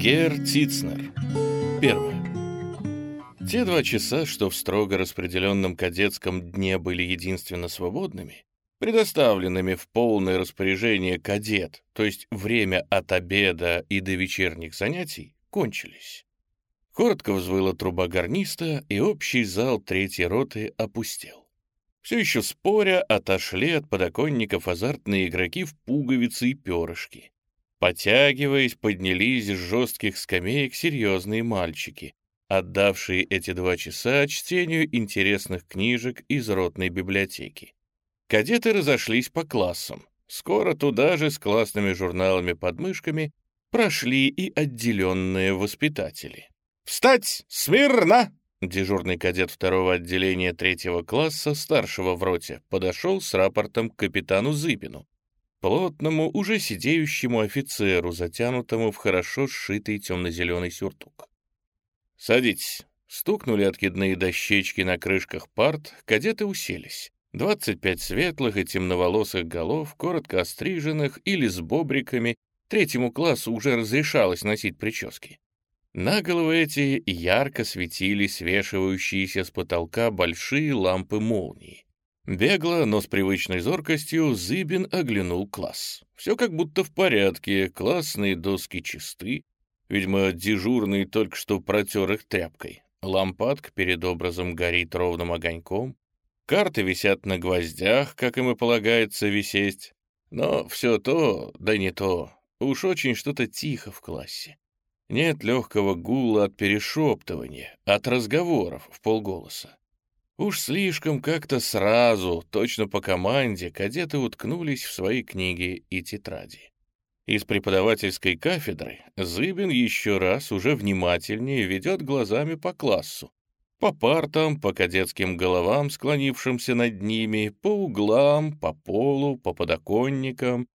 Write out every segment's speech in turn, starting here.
Гер Тицнер. Первое. Те два часа, что в строго распределенном кадетском дне были единственно свободными, предоставленными в полное распоряжение кадет, то есть время от обеда и до вечерних занятий, кончились. Коротко взвыла труба гарниста, и общий зал третьей роты опустел. Все еще споря отошли от подоконников азартные игроки в пуговицы и перышки. Потягиваясь, поднялись с жестких скамеек серьезные мальчики, отдавшие эти два часа чтению интересных книжек из ротной библиотеки. Кадеты разошлись по классам. Скоро туда же с классными журналами под мышками прошли и отделенные воспитатели. «Встать! Смирно!» Дежурный кадет второго отделения третьего класса, старшего в роте, подошел с рапортом к капитану Зыбину, плотному, уже сидеющему офицеру, затянутому в хорошо сшитый темно-зеленый сюртук. «Садитесь». Стукнули откидные дощечки на крышках парт, кадеты уселись. Двадцать пять светлых и темноволосых голов, коротко остриженных или с бобриками, третьему классу уже разрешалось носить прически. На головы эти ярко светили свешивающиеся с потолка большие лампы молнии. Бегло, но с привычной зоркостью, Зыбин оглянул класс. Все как будто в порядке, классные доски чисты, видимо, дежурный только что протер их тряпкой. Лампадка перед образом горит ровным огоньком, карты висят на гвоздях, как им и полагается висеть. Но все то, да не то, уж очень что-то тихо в классе. Нет легкого гула от перешептывания, от разговоров в полголоса. Уж слишком как-то сразу, точно по команде, кадеты уткнулись в свои книги и тетради. Из преподавательской кафедры Зыбин еще раз уже внимательнее ведет глазами по классу, по партам, по кадетским головам, склонившимся над ними, по углам, по полу, по подоконникам.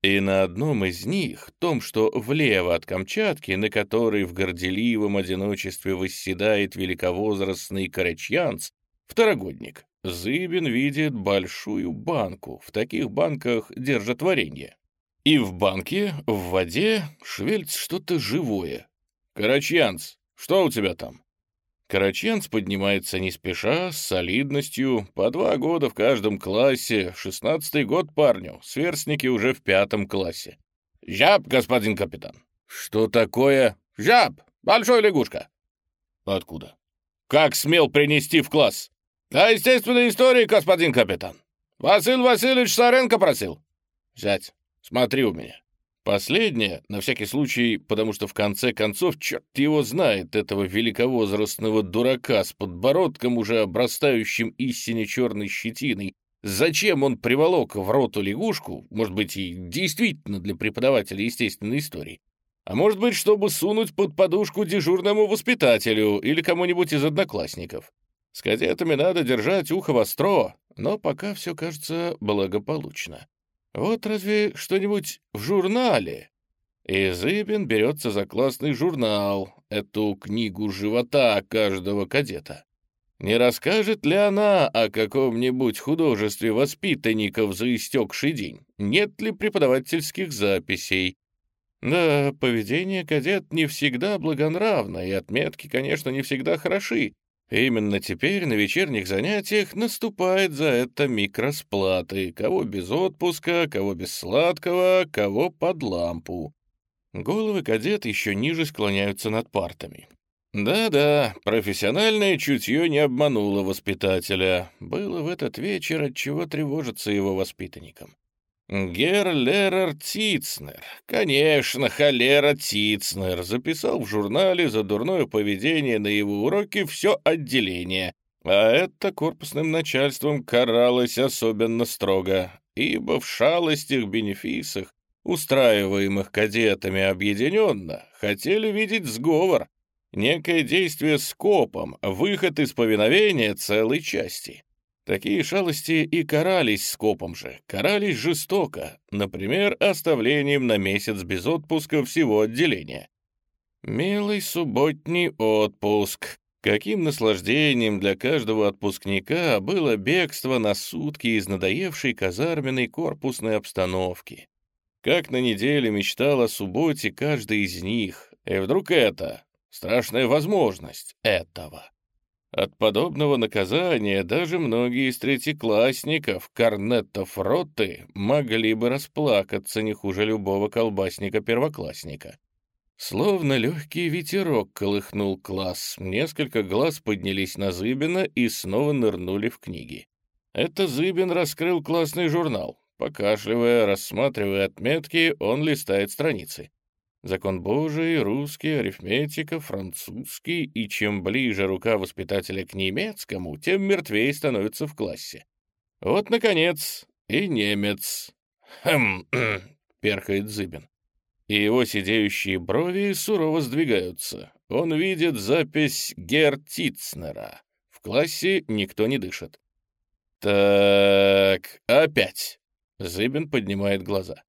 И на одном из них, том, что влево от Камчатки, на которой в горделивом одиночестве восседает великовозрастный карачьянц, Второгодник. Зыбин видит большую банку. В таких банках держат варенье. И в банке, в воде, шевельц что-то живое. «Карачьянц, что у тебя там?» Караченц поднимается не спеша, с солидностью, по два года в каждом классе, шестнадцатый год парню, сверстники уже в пятом классе. «Жаб, господин капитан!» «Что такое?» «Жаб! Большой лягушка!» «Откуда?» «Как смел принести в класс?» «Да, естественной истории, господин капитан. Василий Васильевич Саренко просил». «Зять, смотри у меня». Последнее, на всякий случай, потому что в конце концов черт его знает, этого великовозрастного дурака с подбородком, уже обрастающим истине черной щетиной. Зачем он приволок в роту лягушку, может быть, и действительно для преподавателя естественной истории, а может быть, чтобы сунуть под подушку дежурному воспитателю или кому-нибудь из одноклассников. С кадетами надо держать ухо востро, но пока все кажется благополучно. Вот разве что-нибудь в журнале? И Зыбин берется за классный журнал, эту книгу живота каждого кадета. Не расскажет ли она о каком-нибудь художестве воспитанников за истекший день? Нет ли преподавательских записей? Да, поведение кадет не всегда благонравно, и отметки, конечно, не всегда хороши, Именно теперь на вечерних занятиях наступает за это микросплаты, кого без отпуска, кого без сладкого, кого под лампу. Головы кадет еще ниже склоняются над партами. Да-да, профессиональное чутье не обмануло воспитателя. Было в этот вечер от чего тревожиться его воспитанникам. Гер Лерер Тицнер, конечно, холера Тицнер, записал в журнале за дурное поведение на его уроке все отделение, а это корпусным начальством каралось особенно строго, ибо в шалостях-бенефисах, устраиваемых кадетами объединенно, хотели видеть сговор, некое действие с копом, выход из повиновения целой части. Такие шалости и карались скопом же, карались жестоко, например, оставлением на месяц без отпуска всего отделения. Милый субботний отпуск. Каким наслаждением для каждого отпускника было бегство на сутки из надоевшей казарменной корпусной обстановки. Как на неделе мечтал о субботе каждый из них, И вдруг это, страшная возможность этого. От подобного наказания даже многие из третьеклассников, корнетов роты, могли бы расплакаться не хуже любого колбасника-первоклассника. Словно легкий ветерок колыхнул класс, несколько глаз поднялись на Зыбина и снова нырнули в книги. Это Зыбин раскрыл классный журнал. Покашливая, рассматривая отметки, он листает страницы. Закон Божий, русский, арифметика, французский, и чем ближе рука воспитателя к немецкому, тем мертвее становится в классе. Вот, наконец, и немец. «Хм, перхает Зыбин. И его сидеющие брови сурово сдвигаются. Он видит запись Гертицнера. В классе никто не дышит. «Так, опять!» Зыбин поднимает глаза.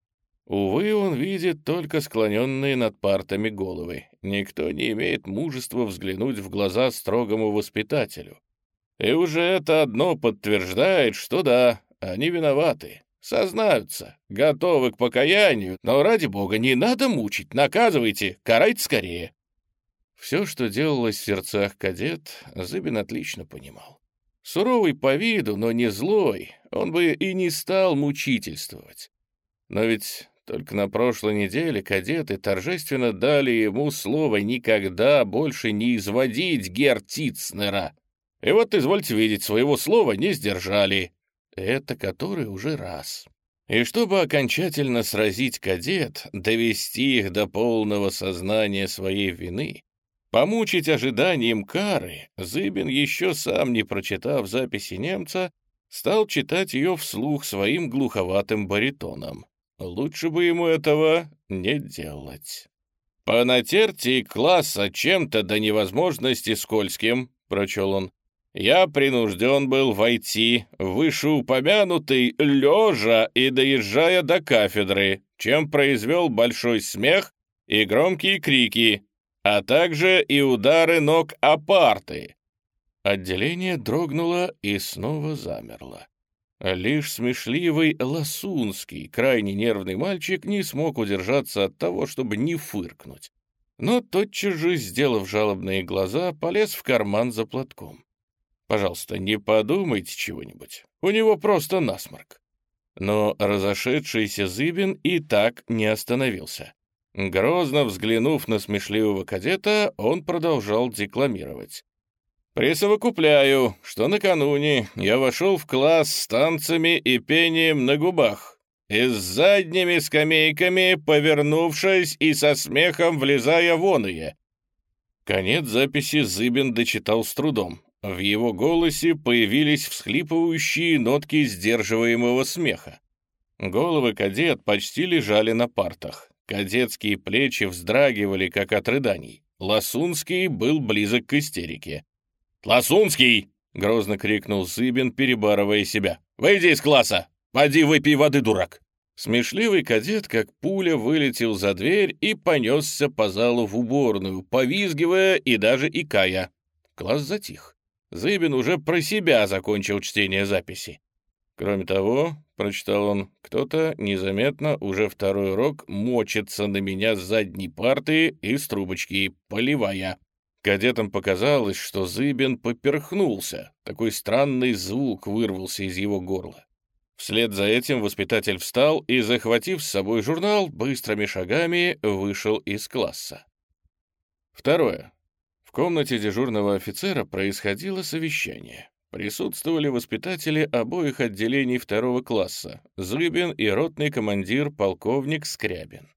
Увы, он видит только склоненные над партами головы. Никто не имеет мужества взглянуть в глаза строгому воспитателю. И уже это одно подтверждает, что да, они виноваты, сознаются, готовы к покаянию, но ради бога не надо мучить, наказывайте, карайте скорее. Все, что делалось в сердцах кадет, Зыбин отлично понимал. Суровый по виду, но не злой, он бы и не стал мучительствовать. Но ведь только на прошлой неделе кадеты торжественно дали ему слово никогда больше не изводить Гертицнера. И вот, извольте видеть, своего слова не сдержали. Это который уже раз. И чтобы окончательно сразить кадет, довести их до полного сознания своей вины, помучить ожиданием кары, Зыбин, еще сам не прочитав записи немца, стал читать ее вслух своим глуховатым баритоном. Лучше бы ему этого не делать. «По натертии класса чем-то до невозможности скользким», — прочел он, «я принужден был войти вышеупомянутый лежа и доезжая до кафедры, чем произвел большой смех и громкие крики, а также и удары ног о парты». Отделение дрогнуло и снова замерло. Лишь смешливый Ласунский, крайне нервный мальчик, не смог удержаться от того, чтобы не фыркнуть. Но тотчас же, сделав жалобные глаза, полез в карман за платком. «Пожалуйста, не подумайте чего-нибудь. У него просто насморк». Но разошедшийся Зыбин и так не остановился. Грозно взглянув на смешливого кадета, он продолжал декламировать. Присовокупляю, что накануне я вошел в класс с танцами и пением на губах, и с задними скамейками, повернувшись и со смехом влезая вон ее. Конец записи Зыбин дочитал с трудом. В его голосе появились всхлипывающие нотки сдерживаемого смеха. Головы кадет почти лежали на партах. Кадетские плечи вздрагивали, как от рыданий. Ласунский был близок к истерике. «Ласунский!» — грозно крикнул Зыбин, перебарывая себя. «Выйди из класса! Поди выпей воды, дурак!» Смешливый кадет, как пуля, вылетел за дверь и понесся по залу в уборную, повизгивая и даже икая. Класс затих. Зыбин уже про себя закончил чтение записи. Кроме того, прочитал он, кто-то незаметно уже второй урок мочится на меня с задней парты из трубочки, поливая. Кадетам показалось, что Зыбин поперхнулся. Такой странный звук вырвался из его горла. Вслед за этим воспитатель встал и, захватив с собой журнал, быстрыми шагами вышел из класса. Второе. В комнате дежурного офицера происходило совещание. Присутствовали воспитатели обоих отделений второго класса, Зыбин и ротный командир полковник Скрябин.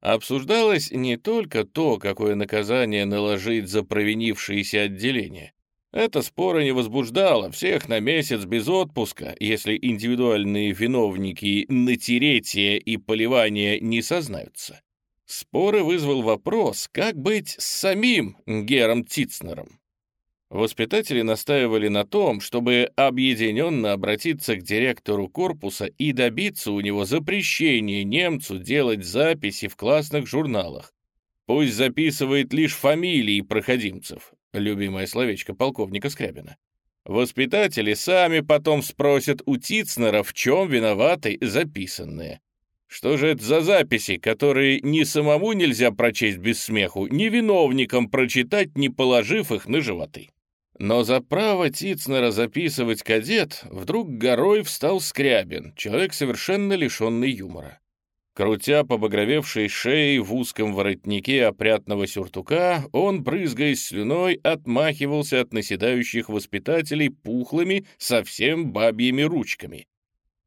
Обсуждалось не только то, какое наказание наложить за провинившиеся отделения. Это споры не возбуждало всех на месяц без отпуска, если индивидуальные виновники натеретия и поливания не сознаются. Споры вызвал вопрос, как быть с самим Гером Тицнером. Воспитатели настаивали на том, чтобы объединенно обратиться к директору корпуса и добиться у него запрещения немцу делать записи в классных журналах. Пусть записывает лишь фамилии проходимцев, любимое словечко полковника Скрябина. Воспитатели сами потом спросят у Тицнера, в чем виноваты записанные. Что же это за записи, которые ни самому нельзя прочесть без смеху, ни виновникам прочитать, не положив их на животы? Но за право Тицнера записывать кадет вдруг горой встал Скрябин, человек совершенно лишенный юмора. Крутя побагровевшей шеей в узком воротнике опрятного сюртука, он, брызгаясь слюной, отмахивался от наседающих воспитателей пухлыми, совсем бабьими ручками.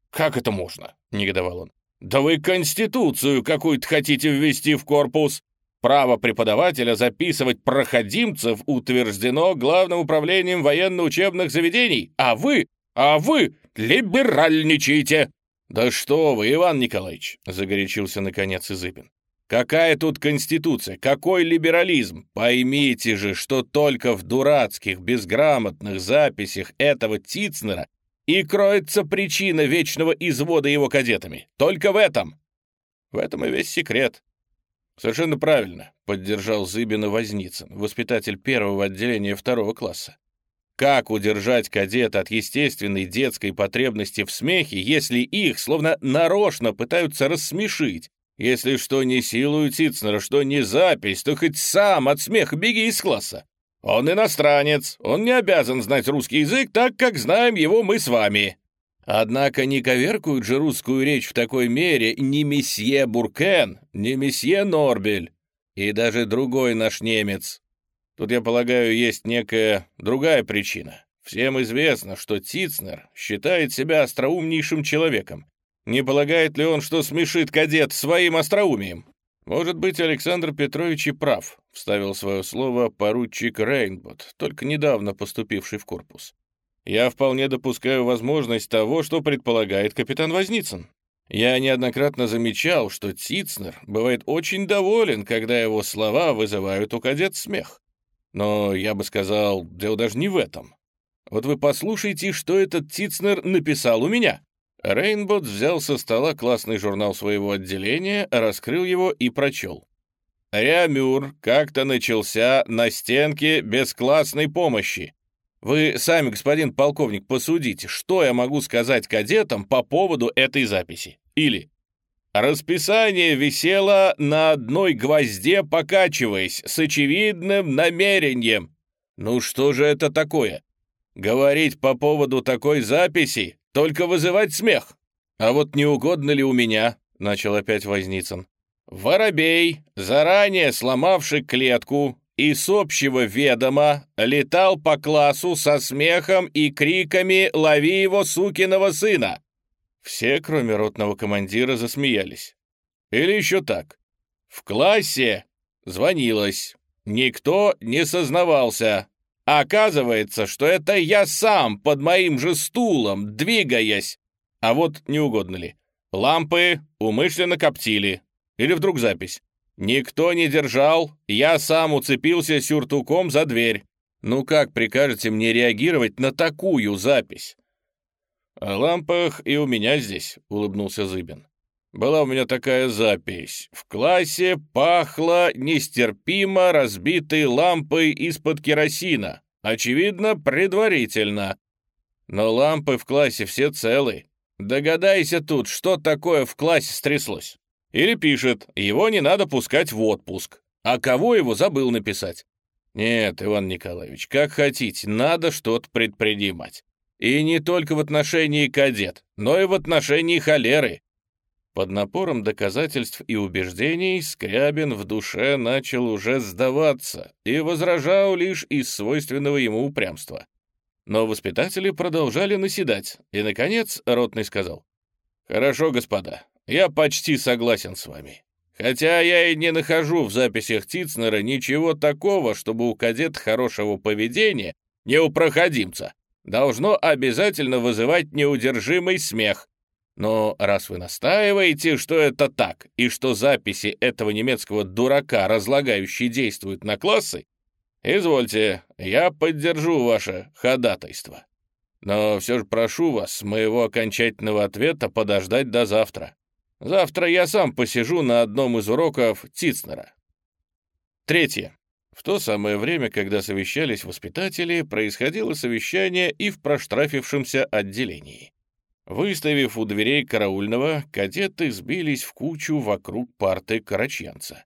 «Как это можно?» — негодовал он. «Да вы конституцию какую-то хотите ввести в корпус! Право преподавателя записывать проходимцев утверждено Главным управлением военно-учебных заведений, а вы, а вы либеральничаете!» «Да что вы, Иван Николаевич!» — загорячился наконец Изыбин. «Какая тут конституция? Какой либерализм? Поймите же, что только в дурацких, безграмотных записях этого Тицнера и кроется причина вечного извода его кадетами. Только в этом!» В этом и весь секрет. «Совершенно правильно», — поддержал Зыбина Возницын, воспитатель первого отделения второго класса. Как удержать кадета от естественной детской потребности в смехе, если их словно нарочно пытаются рассмешить? Если что не силу Тицнера, что не запись, то хоть сам от смеха беги из класса. Он иностранец, он не обязан знать русский язык так, как знаем его мы с вами. Однако не коверкуют же русскую речь в такой мере ни месье Буркен, ни месье Норбель, и даже другой наш немец, Тут, я полагаю, есть некая другая причина. Всем известно, что Тицнер считает себя остроумнейшим человеком. Не полагает ли он, что смешит кадет своим остроумием? Может быть, Александр Петрович и прав, вставил свое слово поручик Рейнбот, только недавно поступивший в корпус. Я вполне допускаю возможность того, что предполагает капитан Возницын. Я неоднократно замечал, что Тицнер бывает очень доволен, когда его слова вызывают у кадет смех. Но я бы сказал, дело даже не в этом. Вот вы послушайте, что этот Тицнер написал у меня. Рейнбот взял со стола классный журнал своего отделения, раскрыл его и прочел. «Реамюр как-то начался на стенке без классной помощи. Вы сами, господин полковник, посудите, что я могу сказать кадетам по поводу этой записи. Или Расписание висело на одной гвозде, покачиваясь, с очевидным намерением. Ну что же это такое? Говорить по поводу такой записи, только вызывать смех. А вот не угодно ли у меня, начал опять Возницын. Воробей, заранее сломавший клетку, и с общего ведома летал по классу со смехом и криками «Лови его, сукиного сына!» Все, кроме ротного командира, засмеялись. Или еще так. В классе звонилось. Никто не сознавался. Оказывается, что это я сам под моим же стулом, двигаясь. А вот не угодно ли. Лампы умышленно коптили. Или вдруг запись. Никто не держал, я сам уцепился сюртуком за дверь. Ну как прикажете мне реагировать на такую запись? «О лампах и у меня здесь», — улыбнулся Зыбин. «Была у меня такая запись. В классе пахло нестерпимо разбитой лампой из-под керосина. Очевидно, предварительно. Но лампы в классе все целы. Догадайся тут, что такое в классе стряслось. Или пишет, его не надо пускать в отпуск. А кого его забыл написать? Нет, Иван Николаевич, как хотите, надо что-то предпринимать. И не только в отношении кадет, но и в отношении холеры. Под напором доказательств и убеждений Скрябин в душе начал уже сдаваться и возражал лишь из свойственного ему упрямства. Но воспитатели продолжали наседать, и, наконец, Ротный сказал, «Хорошо, господа, я почти согласен с вами. Хотя я и не нахожу в записях Тицнера ничего такого, чтобы у кадет хорошего поведения, не у проходимца, должно обязательно вызывать неудержимый смех. Но раз вы настаиваете, что это так, и что записи этого немецкого дурака, разлагающие, действуют на классы, извольте, я поддержу ваше ходатайство. Но все же прошу вас моего окончательного ответа подождать до завтра. Завтра я сам посижу на одном из уроков Тицнера. Третье. В то самое время, когда совещались воспитатели, происходило совещание и в проштрафившемся отделении. Выставив у дверей караульного, кадеты сбились в кучу вокруг парты карачьянца.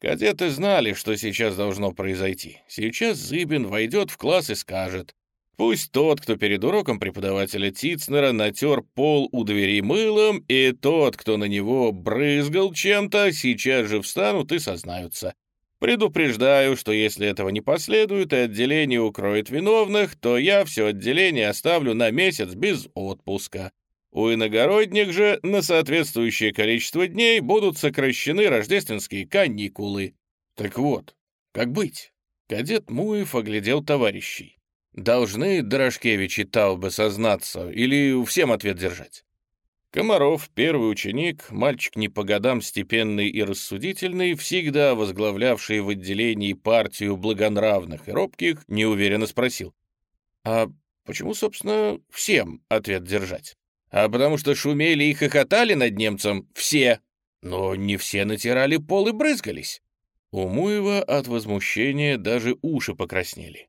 Кадеты знали, что сейчас должно произойти. Сейчас Зыбин войдет в класс и скажет, Пусть тот, кто перед уроком преподавателя Тицнера натер пол у двери мылом, и тот, кто на него брызгал чем-то, сейчас же встанут и сознаются. Предупреждаю, что если этого не последует и отделение укроет виновных, то я все отделение оставлю на месяц без отпуска. У иногородних же на соответствующее количество дней будут сокращены рождественские каникулы. Так вот, как быть? Кадет Муев оглядел товарищей. Должны Дорошкевич и Таубе сознаться или всем ответ держать? Комаров, первый ученик, мальчик не по годам степенный и рассудительный, всегда возглавлявший в отделении партию благонравных и робких, неуверенно спросил. «А почему, собственно, всем ответ держать? А потому что шумели и хохотали над немцем все, но не все натирали пол и брызгались». У Муева от возмущения даже уши покраснели.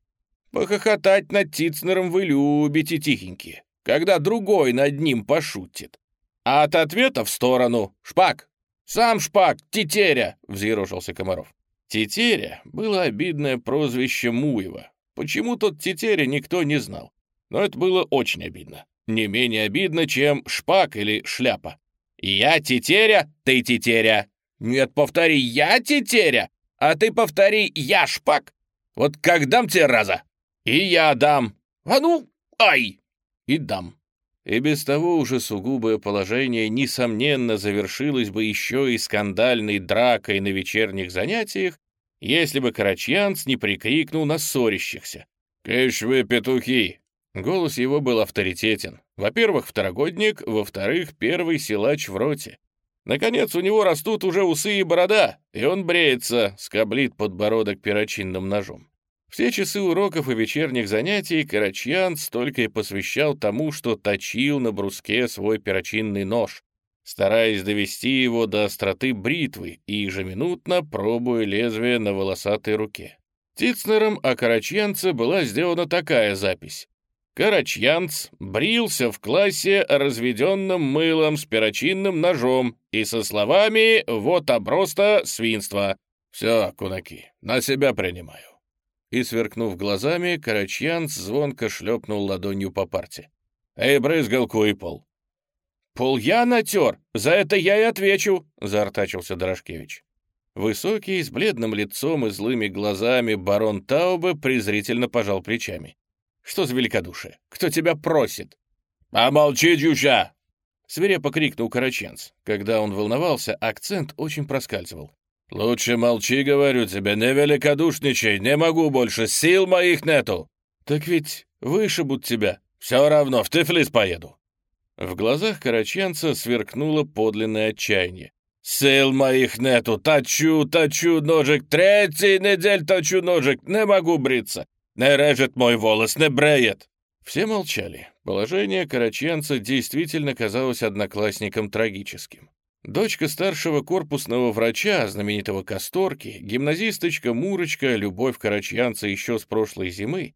Похохотать над Тицнером вы любите, тихенькие, когда другой над ним пошутит. А от ответа в сторону. Шпак! Сам Шпак! Тетеря!» — взъерошился Комаров. Тетеря было обидное прозвище Муева. Почему тот Тетеря никто не знал. Но это было очень обидно. Не менее обидно, чем Шпак или Шляпа. «Я Тетеря, ты Тетеря!» «Нет, повтори, я Тетеря, а ты повтори, я Шпак!» «Вот как дам тебе раза!» «И я дам! А ну, ай!» «И дам!» И без того уже сугубое положение, несомненно, завершилось бы еще и скандальной дракой на вечерних занятиях, если бы Карачьянц не прикрикнул на ссорящихся. «Кыш вы, петухи!» Голос его был авторитетен. Во-первых, второгодник, во-вторых, первый силач в роте. Наконец, у него растут уже усы и борода, и он бреется, скоблит подбородок перочинным ножом. Все часы уроков и вечерних занятий Карачьян столько и посвящал тому, что точил на бруске свой перочинный нож, стараясь довести его до остроты бритвы и ежеминутно пробуя лезвие на волосатой руке. Тицнером о Карачьянце была сделана такая запись. Карачьянц брился в классе разведенным мылом с перочинным ножом и со словами «Вот оброста свинства». «Все, кунаки, на себя принимаю» и, сверкнув глазами, Карачьянц звонко шлепнул ладонью по парте. «Эй, брызгалку и пол!» «Пол я натер! За это я и отвечу!» — заортачился Дорошкевич. Высокий, с бледным лицом и злыми глазами барон Таубе презрительно пожал плечами. «Что за великодушие? Кто тебя просит?» «А молчи, дюжа!» Свирепо крикнул Караченц. Когда он волновался, акцент очень проскальзывал. «Лучше молчи, говорю тебе, не великодушничай, не могу больше, сил моих нету!» «Так ведь вышибут тебя, все равно, в Тифлис поеду!» В глазах караченца сверкнуло подлинное отчаяние. «Сил моих нету, точу, точу ножик, третий недель точу ножик, не могу бриться, не режет мой волос, не бреет!» Все молчали. Положение караченца действительно казалось одноклассникам трагическим. Дочка старшего корпусного врача, знаменитого Касторки, гимназисточка Мурочка, любовь карачьянца еще с прошлой зимы,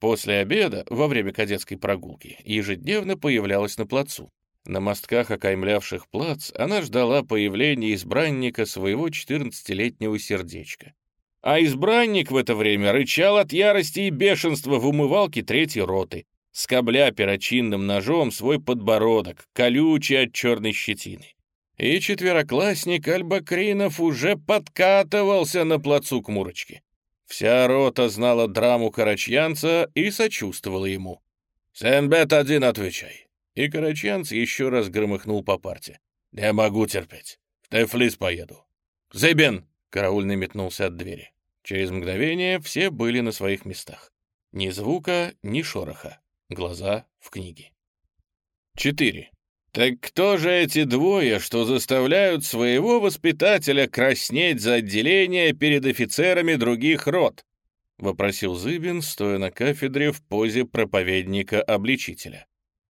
после обеда, во время кадетской прогулки, ежедневно появлялась на плацу. На мостках, окаймлявших плац, она ждала появления избранника своего 14-летнего сердечка. А избранник в это время рычал от ярости и бешенства в умывалке третьей роты, скобля перочинным ножом свой подбородок, колючий от черной щетины и четвероклассник Альбакринов уже подкатывался на плацу к Мурочке. Вся рота знала драму карачьянца и сочувствовала ему. «Сенбет один отвечай». И карачьянц еще раз громыхнул по парте. «Не могу терпеть. В Тефлис поеду». «Зыбин!» — караульный метнулся от двери. Через мгновение все были на своих местах. Ни звука, ни шороха. Глаза в книге. 4. «Так кто же эти двое, что заставляют своего воспитателя краснеть за отделение перед офицерами других рот?» — вопросил Зыбин, стоя на кафедре в позе проповедника-обличителя.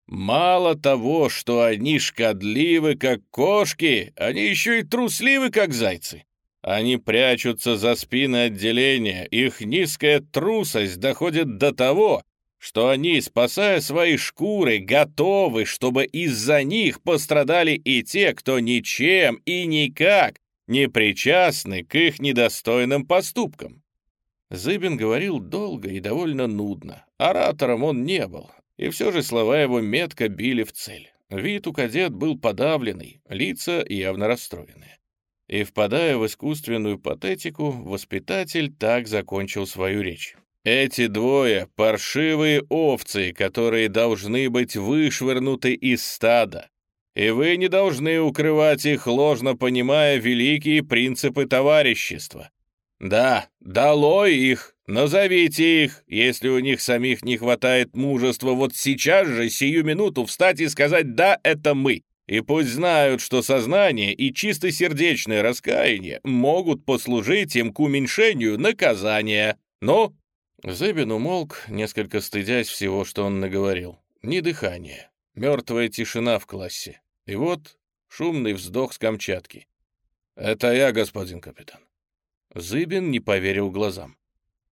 «Мало того, что они шкодливы, как кошки, они еще и трусливы, как зайцы. Они прячутся за спины отделения, их низкая трусость доходит до того, что они, спасая свои шкуры, готовы, чтобы из-за них пострадали и те, кто ничем и никак не причастны к их недостойным поступкам. Зыбин говорил долго и довольно нудно. Оратором он не был, и все же слова его метко били в цель. Вид у кадет был подавленный, лица явно расстроенные. И, впадая в искусственную патетику, воспитатель так закончил свою речь. Эти двое — паршивые овцы, которые должны быть вышвырнуты из стада. И вы не должны укрывать их, ложно понимая великие принципы товарищества. Да, долой их, назовите их, если у них самих не хватает мужества вот сейчас же, сию минуту, встать и сказать «да, это мы». И пусть знают, что сознание и чистосердечное раскаяние могут послужить им к уменьшению наказания. Ну, Зыбин умолк, несколько стыдясь всего, что он наговорил. Ни дыхания, мертвая тишина в классе. И вот шумный вздох с Камчатки. «Это я, господин капитан». Зыбин не поверил глазам.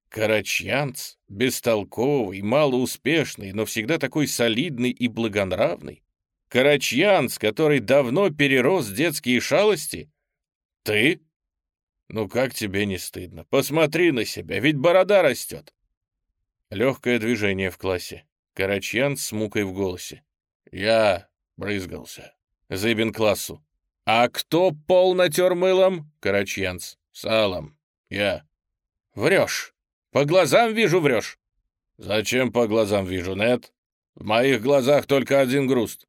Карачьянц, бестолковый, малоуспешный, но всегда такой солидный и благонравный. Карачьянц, который давно перерос детские шалости? Ты? Ну как тебе не стыдно? Посмотри на себя, ведь борода растет. Легкое движение в классе. Карачьян с мукой в голосе. «Я брызгался». Зыбин классу. «А кто пол натер мылом?» Карачьянц. «Салом. Я». «Врешь. По глазам вижу, врешь». «Зачем по глазам вижу, нет? В моих глазах только один груст».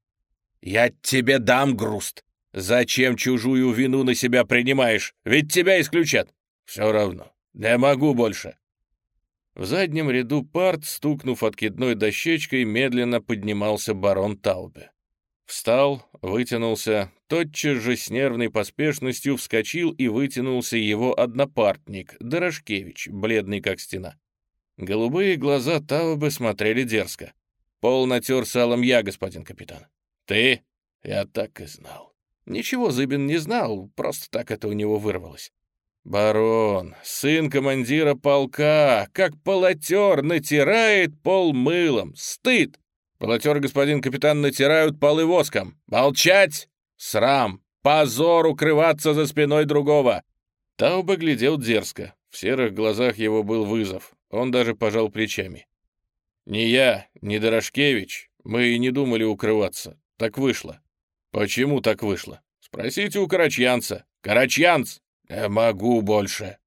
«Я тебе дам груст. Зачем чужую вину на себя принимаешь? Ведь тебя исключат». «Все равно. Не могу больше». В заднем ряду парт, стукнув откидной дощечкой, медленно поднимался барон Таубе. Встал, вытянулся, тотчас же с нервной поспешностью вскочил и вытянулся его однопартник, Дорошкевич, бледный как стена. Голубые глаза Таубе смотрели дерзко. «Пол натер салом я, господин капитан». «Ты?» «Я так и знал». Ничего Зыбин не знал, просто так это у него вырвалось. Барон, сын командира полка, как полотер натирает пол мылом. Стыд! Полотер, господин капитан, натирают полы воском. Молчать! Срам! Позор укрываться за спиной другого!» Тауба глядел дерзко. В серых глазах его был вызов. Он даже пожал плечами. «Ни я, ни Дорошкевич, мы и не думали укрываться. Так вышло». «Почему так вышло? Спросите у карачьянца. Карачьянц, «Не могу больше».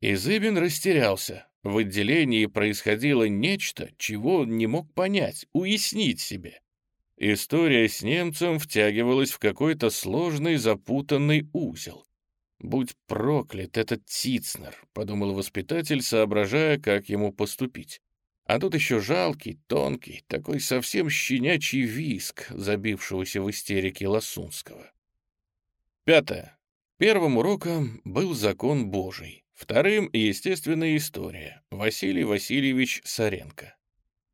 Изыбин растерялся. В отделении происходило нечто, чего он не мог понять, уяснить себе. История с немцем втягивалась в какой-то сложный запутанный узел. «Будь проклят этот Тицнер», — подумал воспитатель, соображая, как ему поступить. А тут еще жалкий, тонкий, такой совсем щенячий виск, забившегося в истерике Лосунского. Пятое. Первым уроком был закон Божий, вторым — естественная история, Василий Васильевич Саренко.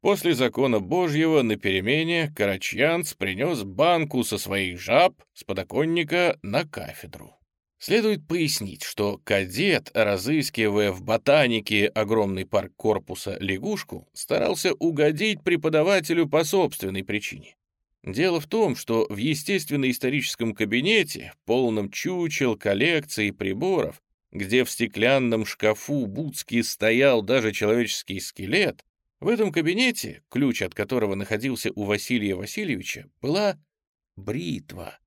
После закона Божьего на перемене Карачьянц принес банку со своих жаб с подоконника на кафедру. Следует пояснить, что кадет, разыскивая в ботанике огромный парк корпуса лягушку, старался угодить преподавателю по собственной причине. Дело в том, что в естественно-историческом кабинете, полном чучел, коллекций и приборов, где в стеклянном шкафу Буцки стоял даже человеческий скелет, в этом кабинете, ключ от которого находился у Василия Васильевича, была бритва.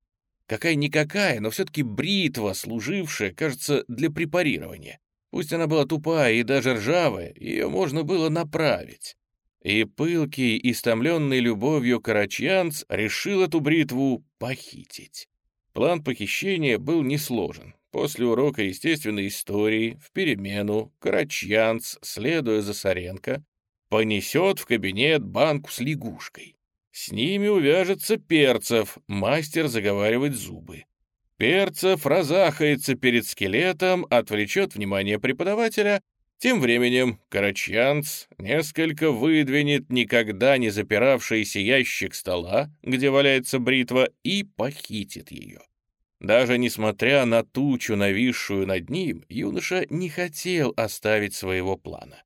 Какая-никакая, но все-таки бритва, служившая, кажется, для препарирования. Пусть она была тупая и даже ржавая, ее можно было направить. И пылкий, истомленный любовью карачьянц решил эту бритву похитить. План похищения был несложен. После урока естественной истории, в перемену, карачьянц, следуя за Саренко, понесет в кабинет банку с лягушкой. С ними увяжется Перцев, мастер заговаривать зубы. Перцев разахается перед скелетом, отвлечет внимание преподавателя тем временем Карачьянц несколько выдвинет никогда не запиравшийся ящик стола, где валяется бритва, и похитит ее. Даже несмотря на тучу, нависшую над ним, юноша не хотел оставить своего плана.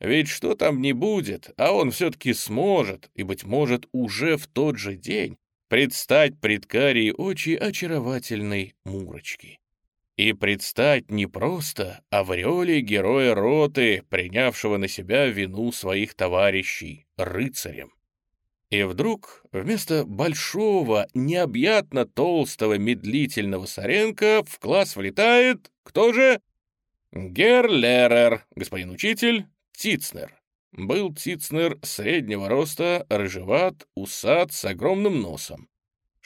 Ведь что там не будет, а он все-таки сможет, и, быть может, уже в тот же день предстать пред карие очи очаровательной Мурочки. И предстать не просто, а в ореоле героя роты, принявшего на себя вину своих товарищей, рыцарем. И вдруг вместо большого, необъятно толстого, медлительного Саренко в класс влетает... Кто же? Герлерер, господин учитель, Тицнер. Был Тицнер среднего роста, рыжеват, усат, с огромным носом.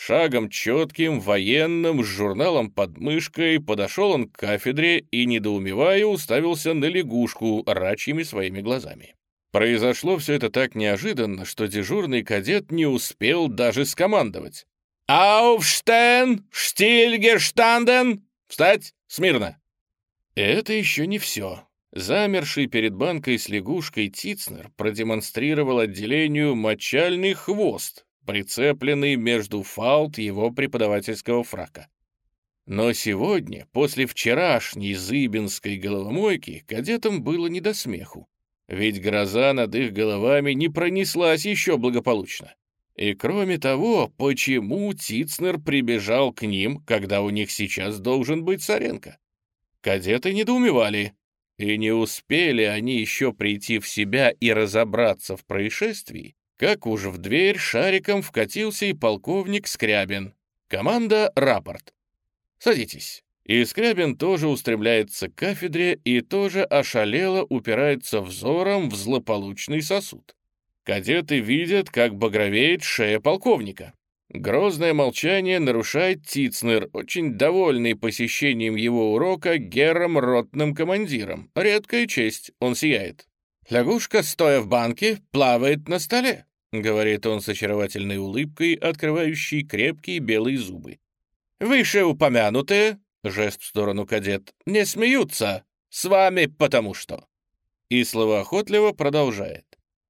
Шагом четким, военным, с журналом под мышкой подошел он к кафедре и, недоумевая, уставился на лягушку рачьими своими глазами. Произошло все это так неожиданно, что дежурный кадет не успел даже скомандовать. «Ауфштен! Штильгерштанден! Встать! Смирно!» Это еще не все. Замерший перед банкой с лягушкой Тицнер продемонстрировал отделению мочальный хвост, прицепленный между фалт его преподавательского фрака. Но сегодня, после вчерашней зыбинской головомойки, кадетам было не до смеху ведь гроза над их головами не пронеслась еще благополучно. И кроме того, почему Тицнер прибежал к ним, когда у них сейчас должен быть Саренко? Кадеты недоумевали, и не успели они еще прийти в себя и разобраться в происшествии, как уж в дверь шариком вкатился и полковник Скрябин. Команда «Рапорт». «Садитесь». И Скрябин тоже устремляется к кафедре и тоже ошалело упирается взором в злополучный сосуд. Кадеты видят, как багровеет шея полковника. Грозное молчание нарушает Тицнер, очень довольный посещением его урока Гером ротным командиром. Редкая честь, он сияет. «Лягушка, стоя в банке, плавает на столе», — говорит он с очаровательной улыбкой, открывающей крепкие белые зубы. «Вышеупомянутые Жест в сторону кадет. «Не смеются! С вами потому что!» И словоохотливо продолжает.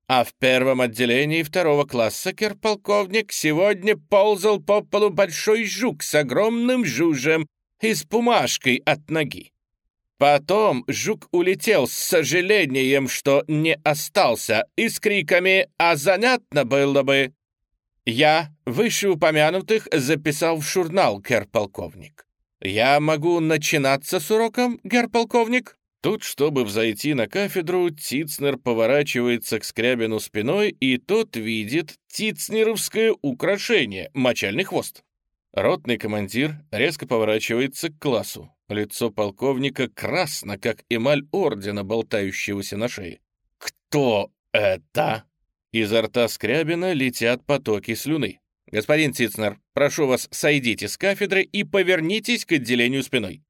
А в первом отделении второго класса керполковник сегодня ползал по полу большой жук с огромным жужем и с бумажкой от ноги. Потом жук улетел с сожалением, что не остался, и с криками «А занятно было бы!» Я, вышеупомянутых, записал в журнал, керполковник. «Я могу начинаться с уроком, герполковник?» Тут, чтобы взойти на кафедру, Тицнер поворачивается к Скрябину спиной, и тот видит тицнеровское украшение — мочальный хвост. Ротный командир резко поворачивается к классу. Лицо полковника красно, как эмаль ордена, болтающегося на шее. «Кто это?» Изо рта Скрябина летят потоки слюны. «Господин Тицнер, прошу вас, сойдите с кафедры и повернитесь к отделению спиной».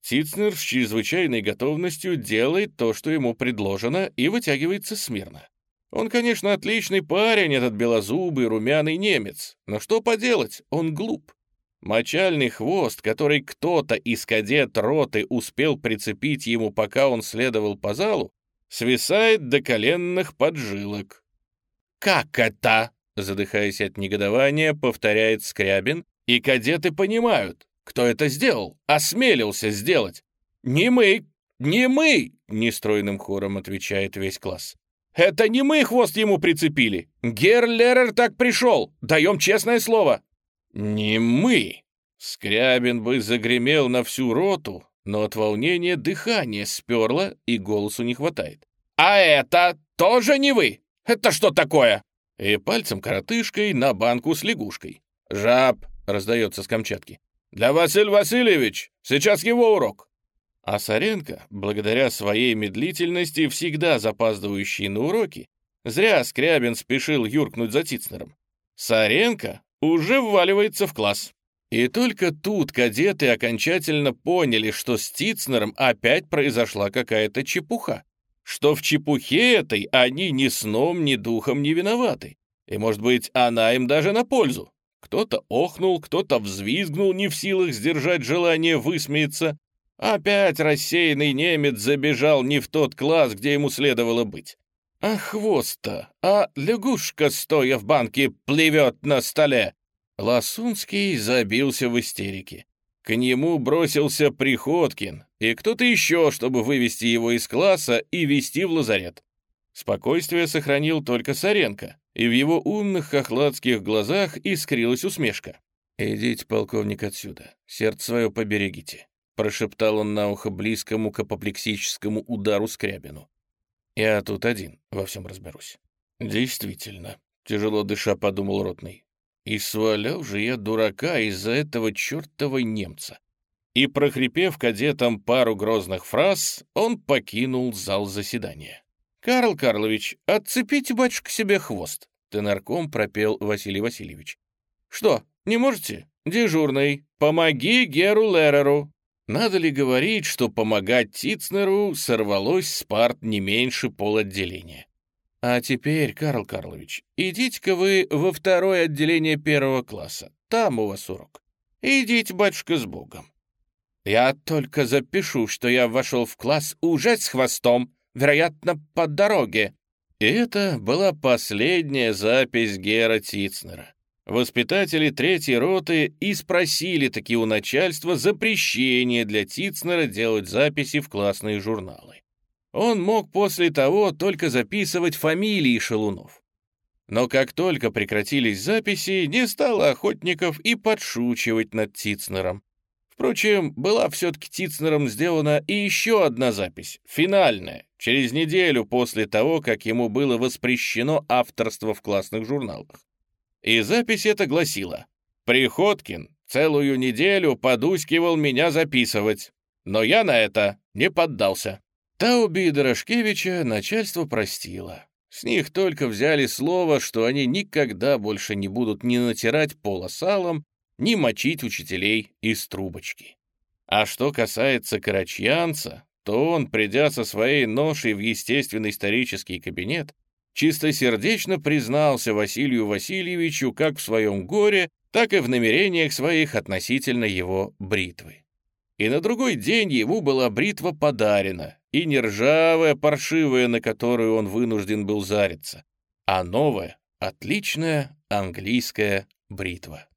Тицнер с чрезвычайной готовностью делает то, что ему предложено, и вытягивается смирно. Он, конечно, отличный парень, этот белозубый, румяный немец, но что поделать, он глуп. Мочальный хвост, который кто-то из кадет роты успел прицепить ему, пока он следовал по залу, свисает до коленных поджилок. «Как это?» Задыхаясь от негодования, повторяет Скрябин, и кадеты понимают, кто это сделал, осмелился сделать. «Не мы! Не мы!» — нестройным хором отвечает весь класс. «Это не мы хвост ему прицепили! Герлерер так пришел! Даем честное слово!» «Не мы!» Скрябин бы загремел на всю роту, но от волнения дыхание сперло и голосу не хватает. «А это тоже не вы? Это что такое?» и пальцем коротышкой на банку с лягушкой. «Жаб!» — раздается с Камчатки. «Для Василь Васильевич! Сейчас его урок!» А Саренко, благодаря своей медлительности, всегда запаздывающий на уроки, зря Скрябин спешил юркнуть за Тицнером. Саренко уже вваливается в класс. И только тут кадеты окончательно поняли, что с Тицнером опять произошла какая-то чепуха что в чепухе этой они ни сном, ни духом не виноваты. И, может быть, она им даже на пользу. Кто-то охнул, кто-то взвизгнул, не в силах сдержать желание высмеяться. Опять рассеянный немец забежал не в тот класс, где ему следовало быть. А хвост-то, а лягушка, стоя в банке, плевет на столе. Ласунский забился в истерике. К нему бросился Приходкин и кто-то еще, чтобы вывести его из класса и вести в лазарет. Спокойствие сохранил только Саренко, и в его умных хохладских глазах искрилась усмешка. «Идите, полковник, отсюда, сердце свое поберегите», — прошептал он на ухо близкому к апоплексическому удару Скрябину. «Я тут один, во всем разберусь». «Действительно», — тяжело дыша подумал Ротный. «И свалял же я дурака из-за этого чертова немца». И, прохрипев кадетам пару грозных фраз, он покинул зал заседания. «Карл Карлович, отцепите, батюшка, себе хвост», — тенарком пропел Василий Васильевич. «Что, не можете? Дежурный, помоги Геру Лереру». Надо ли говорить, что помогать Тицнеру сорвалось с парт не меньше полотделения? А теперь, Карл Карлович, идите-ка вы во второе отделение первого класса. Там у вас урок. Идите, батюшка, с Богом. Я только запишу, что я вошел в класс уже с хвостом, вероятно, по дороге». И это была последняя запись Гера Тицнера. Воспитатели третьей роты и спросили таки у начальства запрещение для Тицнера делать записи в классные журналы. Он мог после того только записывать фамилии шалунов. Но как только прекратились записи, не стало охотников и подшучивать над Тицнером. Впрочем, была все-таки Тицнером сделана и еще одна запись, финальная, через неделю после того, как ему было воспрещено авторство в классных журналах. И запись эта гласила «Приходкин целую неделю подускивал меня записывать, но я на это не поддался». Тауби и Дорошкевича начальство простило. С них только взяли слово, что они никогда больше не будут ни натирать пола салом, ни мочить учителей из трубочки. А что касается карачьянца, то он, придя со своей ношей в естественный исторический кабинет, чистосердечно признался Василию Васильевичу как в своем горе, так и в намерениях своих относительно его бритвы. И на другой день ему была бритва подарена, и не ржавая, паршивая, на которую он вынужден был зариться, а новая, отличная английская бритва.